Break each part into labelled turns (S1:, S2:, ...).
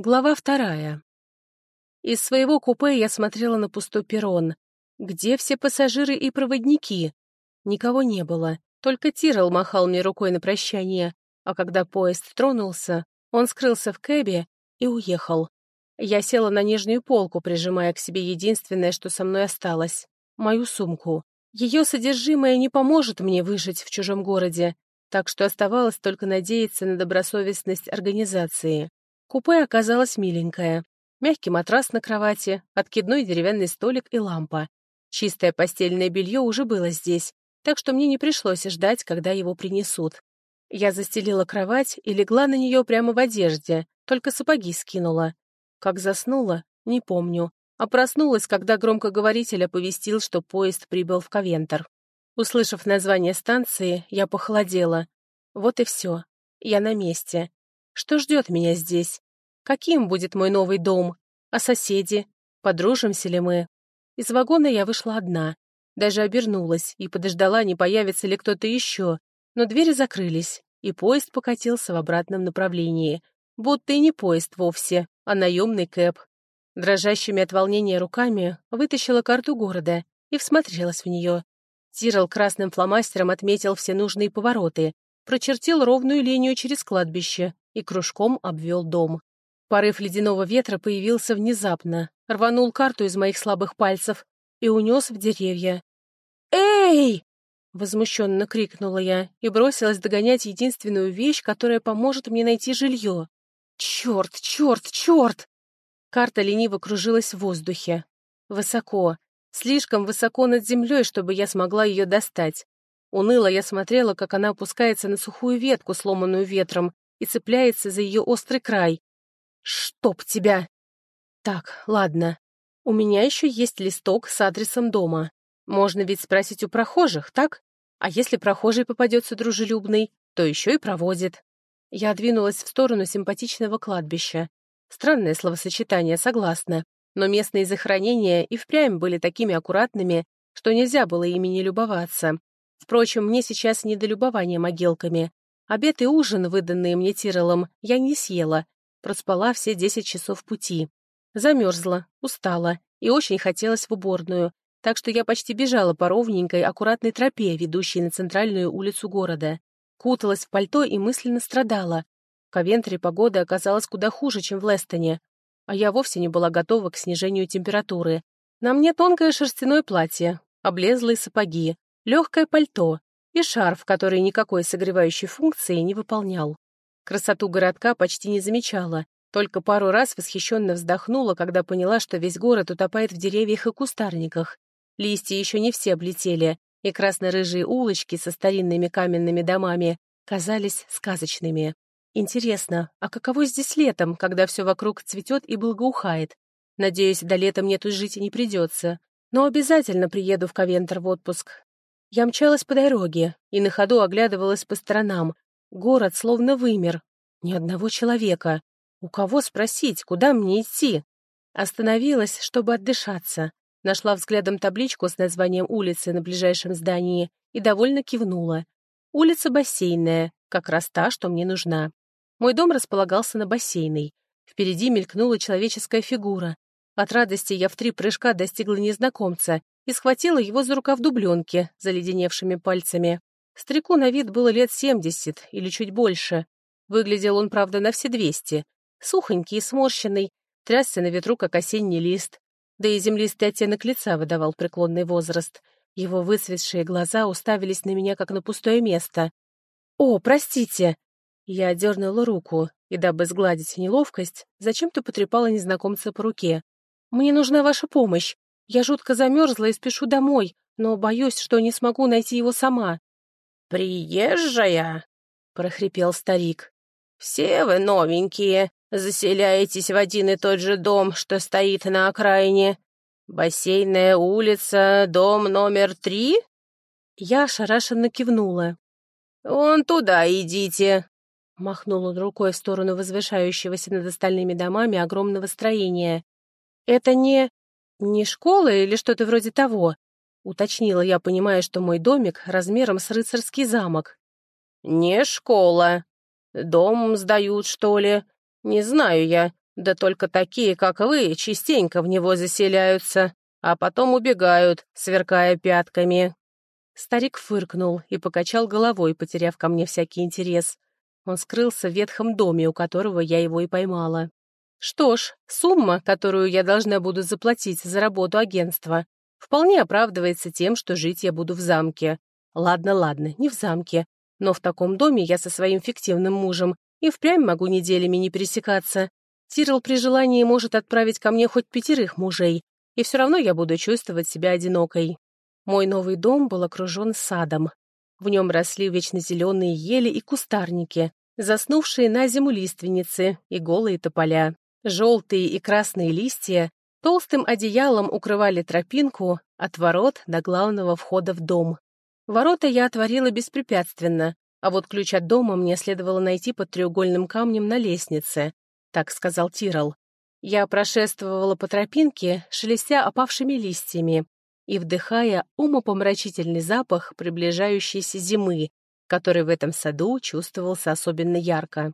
S1: Глава вторая. Из своего купе я смотрела на пустой перрон. Где все пассажиры и проводники? Никого не было, только Тирол махал мне рукой на прощание, а когда поезд тронулся, он скрылся в кэбе и уехал. Я села на нижнюю полку, прижимая к себе единственное, что со мной осталось — мою сумку. Ее содержимое не поможет мне выжить в чужом городе, так что оставалось только надеяться на добросовестность организации. Купе оказалось миленькое. Мягкий матрас на кровати, откидной деревянный столик и лампа. Чистое постельное белье уже было здесь, так что мне не пришлось ждать, когда его принесут. Я застелила кровать и легла на нее прямо в одежде, только сапоги скинула. Как заснула, не помню, а проснулась, когда громкоговоритель оповестил, что поезд прибыл в Ковентор. Услышав название станции, я похолодела. Вот и все. Я на месте. Что ждет меня здесь? Каким будет мой новый дом? А соседи? Подружимся ли мы? Из вагона я вышла одна. Даже обернулась и подождала, не появится ли кто-то еще. Но двери закрылись, и поезд покатился в обратном направлении. Будто и не поезд вовсе, а наемный кэп. Дрожащими от волнения руками вытащила карту города и всмотрелась в нее. Тирол красным фломастером отметил все нужные повороты, прочертил ровную линию через кладбище и кружком обвел дом. Порыв ледяного ветра появился внезапно, рванул карту из моих слабых пальцев и унес в деревья. «Эй!» — возмущенно крикнула я и бросилась догонять единственную вещь, которая поможет мне найти жилье. «Черт, черт, черт!» Карта лениво кружилась в воздухе. Высоко, слишком высоко над землей, чтобы я смогла ее достать. Уныло я смотрела, как она опускается на сухую ветку, сломанную ветром, и цепляется за ее острый край. «Чтоб тебя!» «Так, ладно. У меня еще есть листок с адресом дома. Можно ведь спросить у прохожих, так? А если прохожий попадется дружелюбный, то еще и проводит». Я двинулась в сторону симпатичного кладбища. Странное словосочетание, согласна, но местные захоронения и впрямь были такими аккуратными, что нельзя было ими не любоваться. Впрочем, мне сейчас не до любования могилками. Обед и ужин, выданные мне Тиролом, я не съела. Проспала все десять часов пути. Замерзла, устала и очень хотелось в уборную, так что я почти бежала по ровненькой, аккуратной тропе, ведущей на центральную улицу города. Куталась в пальто и мысленно страдала. В Ковентре погода оказалась куда хуже, чем в Лестоне, а я вовсе не была готова к снижению температуры. На мне тонкое шерстяное платье, облезлые сапоги, легкое пальто и шарф, который никакой согревающей функции не выполнял. Красоту городка почти не замечала, только пару раз восхищенно вздохнула, когда поняла, что весь город утопает в деревьях и кустарниках. Листья еще не все облетели, и красно-рыжие улочки со старинными каменными домами казались сказочными. Интересно, а каково здесь летом, когда все вокруг цветет и благоухает? Надеюсь, до лета мне тут жить и не придется. Но обязательно приеду в Ковентр в отпуск. Я мчалась по дороге и на ходу оглядывалась по сторонам. Город словно вымер. Ни одного человека. У кого спросить, куда мне идти? Остановилась, чтобы отдышаться. Нашла взглядом табличку с названием улицы на ближайшем здании и довольно кивнула. Улица Бассейная, как раз та, что мне нужна. Мой дом располагался на бассейной. Впереди мелькнула человеческая фигура. От радости я в три прыжка достигла незнакомца и схватила его за рукав дубленки заледеневшими пальцами. Стреку на вид было лет семьдесят или чуть больше. Выглядел он, правда, на все двести. Сухонький и сморщенный, трясся на ветру, как осенний лист. Да и землистый оттенок лица выдавал преклонный возраст. Его выцветшие глаза уставились на меня, как на пустое место. «О, простите!» Я отдернула руку, и, дабы сгладить неловкость, зачем-то потрепала незнакомца по руке. «Мне нужна ваша помощь. Я жутко замерзла и спешу домой, но боюсь, что не смогу найти его сама».
S2: «Приезжая?» — прохрипел старик. «Все вы новенькие, заселяетесь в один и тот же дом, что стоит на окраине. Бассейная улица, дом номер три?»
S1: Я ошарашенно кивнула.
S2: «Вон туда идите», —
S1: махнул он рукой в сторону возвышающегося над остальными домами огромного строения. «Это не...» «Не школа или что-то вроде того?» — уточнила я, понимая, что мой домик размером с рыцарский замок.
S2: «Не школа. Дом сдают, что ли? Не знаю я. Да только такие, как вы, частенько в него заселяются, а потом убегают, сверкая пятками».
S1: Старик фыркнул и покачал головой, потеряв ко мне всякий интерес. Он скрылся в ветхом доме, у которого я его и поймала. Что ж, сумма, которую я должна буду заплатить за работу агентства, вполне оправдывается тем, что жить я буду в замке. Ладно, ладно, не в замке, но в таком доме я со своим фиктивным мужем и впрямь могу неделями не пересекаться. Тирл при желании может отправить ко мне хоть пятерых мужей, и все равно я буду чувствовать себя одинокой. Мой новый дом был окружен садом. В нем росли вечно зеленые ели и кустарники, заснувшие на зиму лиственницы и голые тополя. Желтые и красные листья толстым одеялом укрывали тропинку от ворот до главного входа в дом. Ворота я отворила беспрепятственно, а вот ключ от дома мне следовало найти под треугольным камнем на лестнице, так сказал Тирол. Я прошествовала по тропинке, шелестя опавшими листьями и вдыхая умопомрачительный запах приближающейся зимы, который в этом саду чувствовался особенно ярко.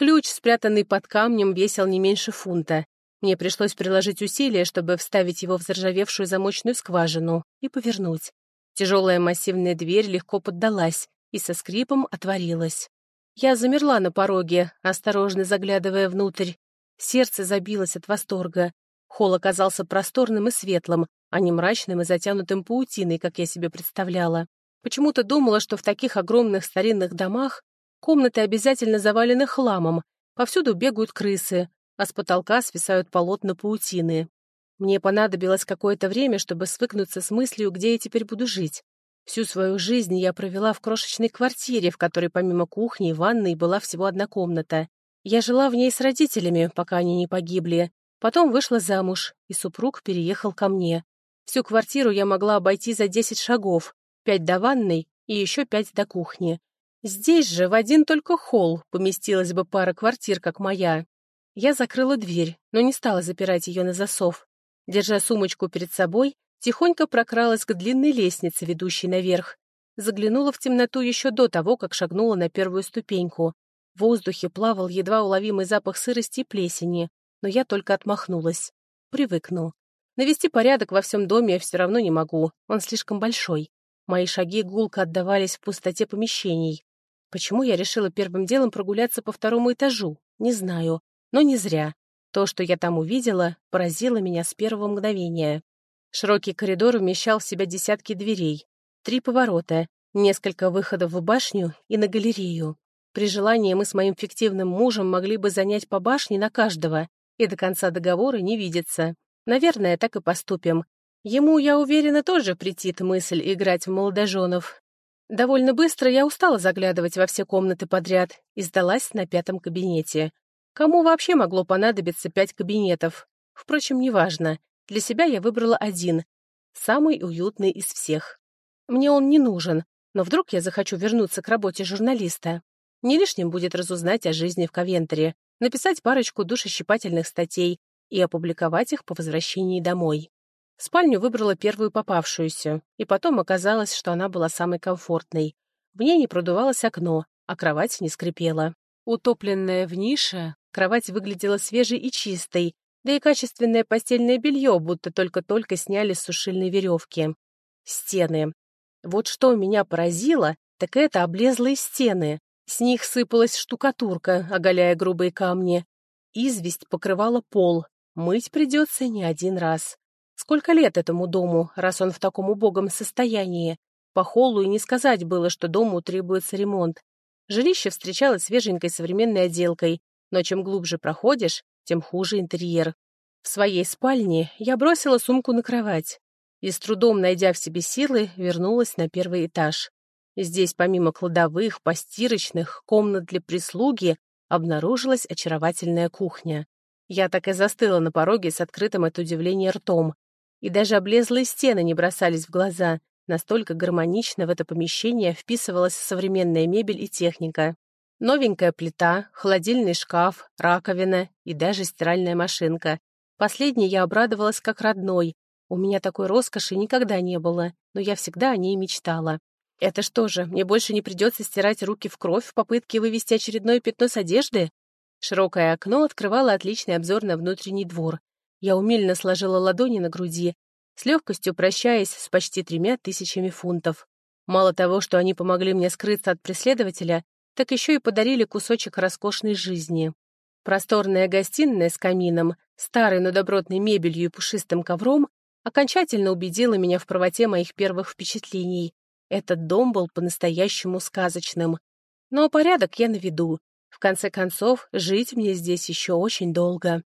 S1: Ключ, спрятанный под камнем, весил не меньше фунта. Мне пришлось приложить усилия, чтобы вставить его в заржавевшую замочную скважину и повернуть. Тяжелая массивная дверь легко поддалась и со скрипом отворилась. Я замерла на пороге, осторожно заглядывая внутрь. Сердце забилось от восторга. Холл оказался просторным и светлым, а не мрачным и затянутым паутиной, как я себе представляла. Почему-то думала, что в таких огромных старинных домах комнаты обязательно завалены хламом, повсюду бегают крысы, а с потолка свисают полотна паутины. Мне понадобилось какое-то время, чтобы свыкнуться с мыслью, где я теперь буду жить. Всю свою жизнь я провела в крошечной квартире, в которой помимо кухни и ванной была всего одна комната. Я жила в ней с родителями, пока они не погибли. Потом вышла замуж, и супруг переехал ко мне. Всю квартиру я могла обойти за 10 шагов, пять до ванной и еще пять до кухни. Здесь же в один только холл поместилась бы пара квартир, как моя. Я закрыла дверь, но не стала запирать ее на засов. Держа сумочку перед собой, тихонько прокралась к длинной лестнице, ведущей наверх. Заглянула в темноту еще до того, как шагнула на первую ступеньку. В воздухе плавал едва уловимый запах сырости и плесени, но я только отмахнулась. Привыкну. Навести порядок во всем доме я все равно не могу, он слишком большой. Мои шаги гулко отдавались в пустоте помещений. Почему я решила первым делом прогуляться по второму этажу? Не знаю, но не зря. То, что я там увидела, поразило меня с первого мгновения. Широкий коридор вмещал в себя десятки дверей, три поворота, несколько выходов в башню и на галерею. При желании мы с моим фиктивным мужем могли бы занять по башне на каждого и до конца договора не видеться. Наверное, так и поступим. Ему, я уверена, тоже претит мысль играть в молодоженов. Довольно быстро я устала заглядывать во все комнаты подряд и сдалась на пятом кабинете. Кому вообще могло понадобиться пять кабинетов? Впрочем, неважно. Для себя я выбрала один. Самый уютный из всех. Мне он не нужен, но вдруг я захочу вернуться к работе журналиста. Не лишним будет разузнать о жизни в Ковентере, написать парочку душещипательных статей и опубликовать их по возвращении домой. Спальню выбрала первую попавшуюся, и потом оказалось, что она была самой комфортной. В ней не продувалось окно, а кровать не скрипела. Утопленная в нише, Кровать выглядела свежей и чистой, да и качественное постельное белье будто только-только сняли с сушильной веревки. Стены. Вот что меня поразило, так это облезлые стены. С них сыпалась штукатурка, оголяя грубые камни. Известь покрывала пол. Мыть придется не один раз. Сколько лет этому дому, раз он в таком убогом состоянии? По холлу и не сказать было, что дому требуется ремонт. Жилище встречалось свеженькой современной отделкой, но чем глубже проходишь, тем хуже интерьер. В своей спальне я бросила сумку на кровать и, с трудом найдя в себе силы, вернулась на первый этаж. Здесь, помимо кладовых, постирочных, комнат для прислуги, обнаружилась очаровательная кухня. Я так и застыла на пороге с открытым от удивления ртом. И даже облезлые стены не бросались в глаза, настолько гармонично в это помещение вписывалась современная мебель и техника. Новенькая плита, холодильный шкаф, раковина и даже стиральная машинка. Последней я обрадовалась как родной. У меня такой роскоши никогда не было, но я всегда о ней мечтала. Это что же, мне больше не придется стирать руки в кровь в попытке вывести очередное пятно с одежды? Широкое окно открывало отличный обзор на внутренний двор. Я умильно сложила ладони на груди, с легкостью прощаясь с почти тремя тысячами фунтов. Мало того, что они помогли мне скрыться от преследователя, так еще и подарили кусочек роскошной жизни. Просторная гостиная с камином, старой, но добротной мебелью и пушистым ковром окончательно убедила меня в правоте моих первых впечатлений. Этот дом был по-настоящему сказочным. Но порядок я наведу. В конце концов, жить мне здесь еще очень долго.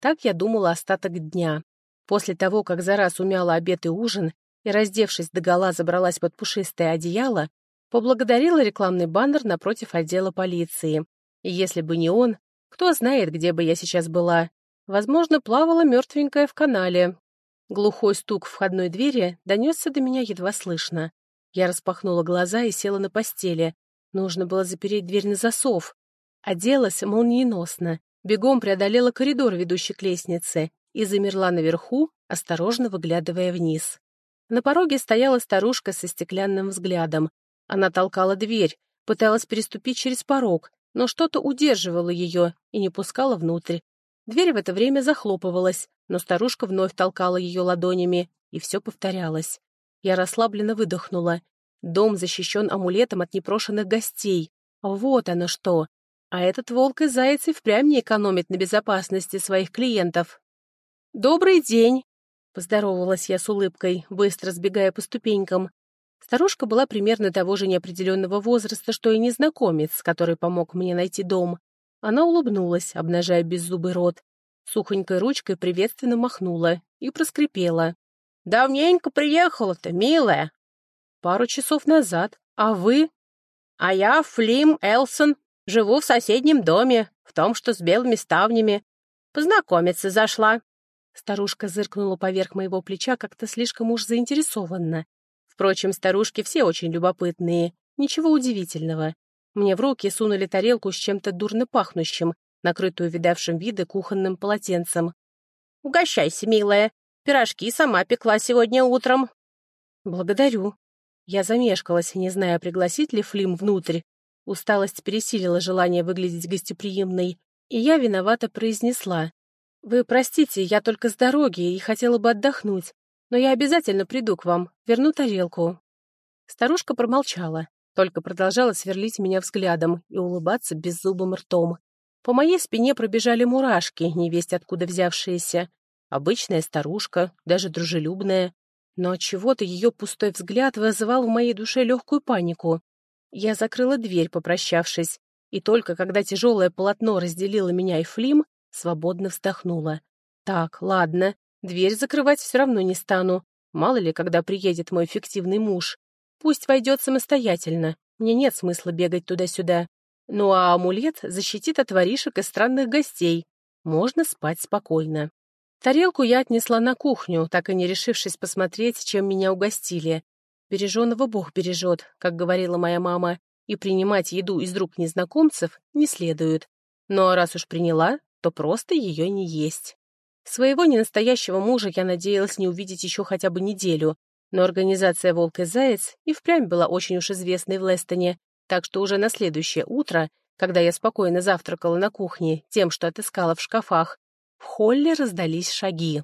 S1: Так я думала остаток дня. После того, как за раз умяла обед и ужин и, раздевшись догола, забралась под пушистое одеяло, поблагодарила рекламный баннер напротив отдела полиции. И если бы не он, кто знает, где бы я сейчас была. Возможно, плавала мертвенькая в канале. Глухой стук входной двери донесся до меня едва слышно. Я распахнула глаза и села на постели. Нужно было запереть дверь на засов. Оделась молниеносно, бегом преодолела коридор, ведущий к лестнице, и замерла наверху, осторожно выглядывая вниз. На пороге стояла старушка со стеклянным взглядом. Она толкала дверь, пыталась переступить через порог, но что-то удерживало ее и не пускало внутрь. Дверь в это время захлопывалась, но старушка вновь толкала ее ладонями, и все повторялось. Я расслабленно выдохнула. Дом защищен амулетом от непрошенных гостей. Вот оно что. А этот волк и заяц и впрямь не экономит на безопасности своих клиентов. «Добрый день!» — поздоровалась я с улыбкой, быстро сбегая по ступенькам. Старушка была примерно того же неопределенного возраста, что и незнакомец, который помог мне найти дом. Она улыбнулась, обнажая беззубый рот. Сухонькой ручкой приветственно махнула и проскрипела. «Давненько приехала-то, милая!» «Пару часов назад. А вы?» «А я Флим Элсон. Живу в соседнем доме, в том, что с белыми ставнями. Познакомиться зашла». Старушка зыркнула поверх моего плеча как-то слишком уж заинтересованно. Впрочем, старушки все очень любопытные. Ничего удивительного. Мне в руки сунули тарелку с чем-то дурно пахнущим, накрытую видавшим виды кухонным полотенцем. «Угощайся, милая. Пирожки сама пекла сегодня утром». «Благодарю». Я замешкалась, не зная, пригласить ли Флим внутрь. Усталость пересилила желание выглядеть гостеприимной, и я виновато произнесла. «Вы простите, я только с дороги и хотела бы отдохнуть но я обязательно приду к вам, верну тарелку». Старушка промолчала, только продолжала сверлить меня взглядом и улыбаться беззубым ртом. По моей спине пробежали мурашки, невесть откуда взявшиеся. Обычная старушка, даже дружелюбная. Но от чего то ее пустой взгляд вызывал в моей душе легкую панику. Я закрыла дверь, попрощавшись, и только когда тяжелое полотно разделило меня и Флим, свободно вздохнула. «Так, ладно, Дверь закрывать все равно не стану. Мало ли, когда приедет мой фиктивный муж. Пусть войдет самостоятельно. Мне нет смысла бегать туда-сюда. Ну а амулет защитит от воришек и странных гостей. Можно спать спокойно. Тарелку я отнесла на кухню, так и не решившись посмотреть, чем меня угостили. Береженого Бог бережет, как говорила моя мама, и принимать еду из рук незнакомцев не следует. Но раз уж приняла, то просто ее не есть. Своего ненастоящего мужа я надеялась не увидеть еще хотя бы неделю, но организация «Волк и Заяц» и впрямь была очень уж известной в Лестоне, так что уже на следующее утро, когда я спокойно завтракала на кухне тем, что отыскала в шкафах, в холле раздались шаги.